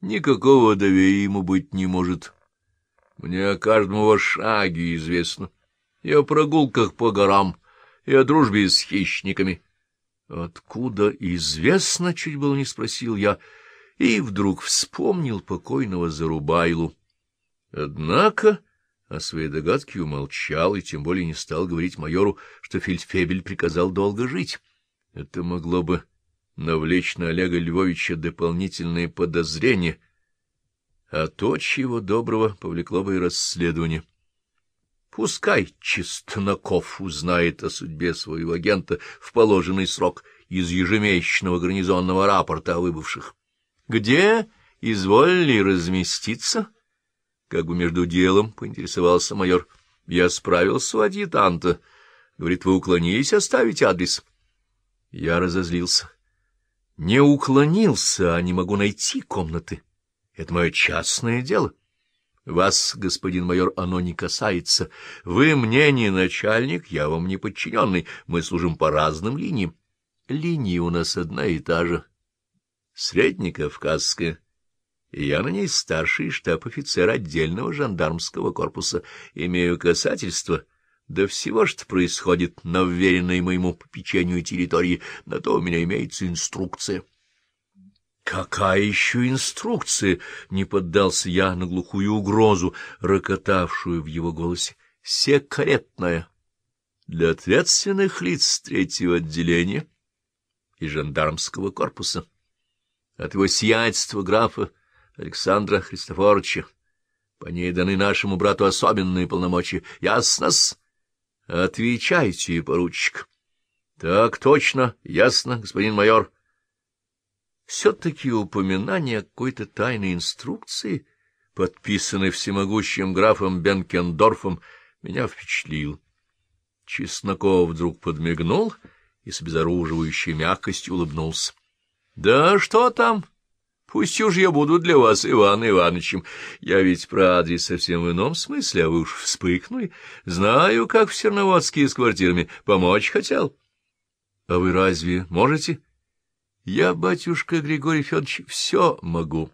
Никакого доверия ему быть не может. Мне о каждом его шаге известно, и о прогулках по горам, и о дружбе с хищниками. Откуда известно, чуть было не спросил я, и вдруг вспомнил покойного Зарубайлу. Однако о своей догадке умолчал и тем более не стал говорить майору, что фельдфебель приказал долго жить. Это могло бы навлечь на Олега Львовича дополнительные подозрения, а то, чего доброго, повлекло бы и расследование. Пускай Чистонаков узнает о судьбе своего агента в положенный срок из ежемесячного гарнизонного рапорта о выбывших. Где изволили разместиться? Как бы между делом поинтересовался майор. Я справился у адъютанта. Говорит, вы уклонились оставить адрес. Я разозлился. Не уклонился, а не могу найти комнаты. Это мое частное дело. Вас, господин майор, оно не касается. Вы мне не начальник, я вам не подчиненный. Мы служим по разным линиям. Линии у нас одна и та же. Среднекавказская. Я на ней старший штаб-офицер отдельного жандармского корпуса. Имею касательство до всего, что происходит на вверенной моему попечению территории, на то у меня имеется инструкция. — Какая еще инструкция? — не поддался я на глухую угрозу, рокотавшую в его голосе. — Секретная. Для ответственных лиц третьего отделения и жандармского корпуса. От его сиятельства графа Александра Христофоровича. По ней даны нашему брату особенные полномочия. Ясно-с? — Отвечайте, поручик. — Так точно, ясно, господин майор. Все-таки упоминание какой-то тайной инструкции, подписанной всемогущим графом Бенкендорфом, меня впечатлил. Чесноков вдруг подмигнул и с обезоруживающей мягкостью улыбнулся. — Да что там? Пусть уж я буду для вас Иван Ивановичем. Я ведь про адрес совсем в ином смысле, а вы уж вспыхнули. Знаю, как в Серноводске с квартирами. Помочь хотел. А вы разве можете? Я, батюшка Григорий Федорович, все могу.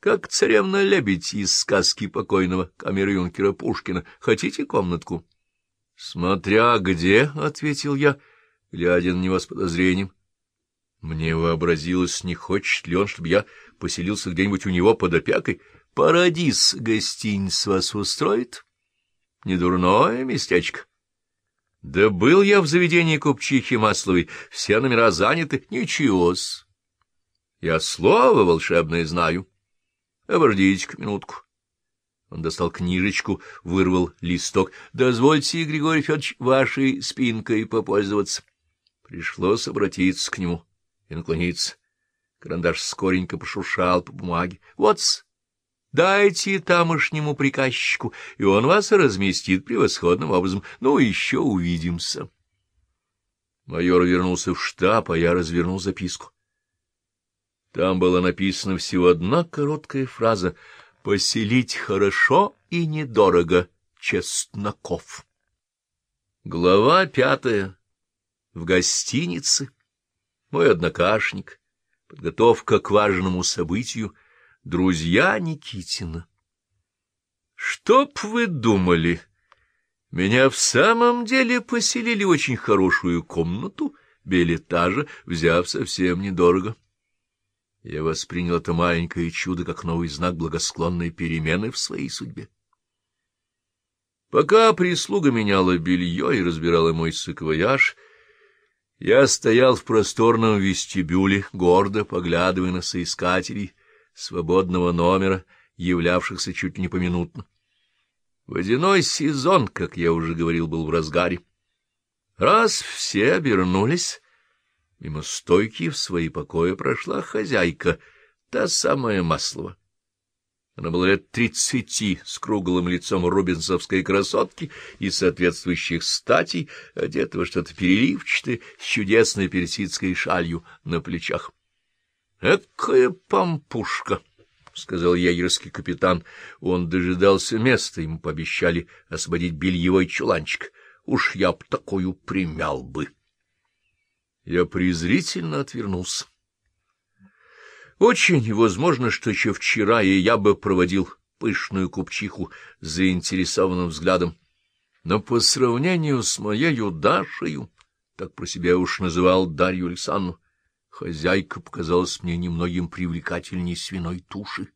Как царевна-лебедь из сказки покойного камер-юнкера Пушкина. Хотите комнатку? — Смотря где, — ответил я, глядя на него с подозрением. Мне вообразилось, не хочет ли он, чтобы я поселился где-нибудь у него под опекой. Парадис гостиниц вас устроит? Недурное местечко. Да был я в заведении купчихи Масловой, все номера заняты. Ничего-с. Я слово волшебное знаю. Обождите-ка минутку. Он достал книжечку, вырвал листок. «Дозвольте, Григорий Федорович, вашей спинкой попользоваться». Пришлось обратиться к нему и наклониться. Карандаш скоренько пошуршал по бумаге. Вот-с, дайте тамошнему приказчику, и он вас разместит превосходным образом. Ну, еще увидимся. Майор вернулся в штаб, а я развернул записку. Там была написана всего одна короткая фраза «Поселить хорошо и недорого, Честноков». Глава пятая. В гостинице мой однокашник, подготовка к важному событию, друзья Никитина. Чтоб вы думали, меня в самом деле поселили в очень хорошую комнату, билетажа, взяв совсем недорого. Я воспринял это маленькое чудо как новый знак благосклонной перемены в своей судьбе. Пока прислуга меняла белье и разбирала мой саквояж, я стоял в просторном вестибюле, гордо поглядывая на соискателей свободного номера, являвшихся чуть не поминутно. Водяной сезон, как я уже говорил, был в разгаре. Раз все обернулись, мимо стойки в свои покои прошла хозяйка, та самая Маслова. Она была лет тридцати, с круглым лицом рубинсовской красотки и соответствующих статей, одета во что-то переливчатое, с чудесной персидской шалью на плечах. — Экая пампушка! — сказал егерский капитан. Он дожидался места, ему пообещали освободить бельевой чуланчик. Уж я б такую примял бы. Я презрительно отвернулся. Очень возможно, что еще вчера и я бы проводил пышную купчиху заинтересованным взглядом. Но по сравнению с моею Дашею, так про себя уж называл Дарью Александру, хозяйка показалась мне немногим привлекательней свиной туши.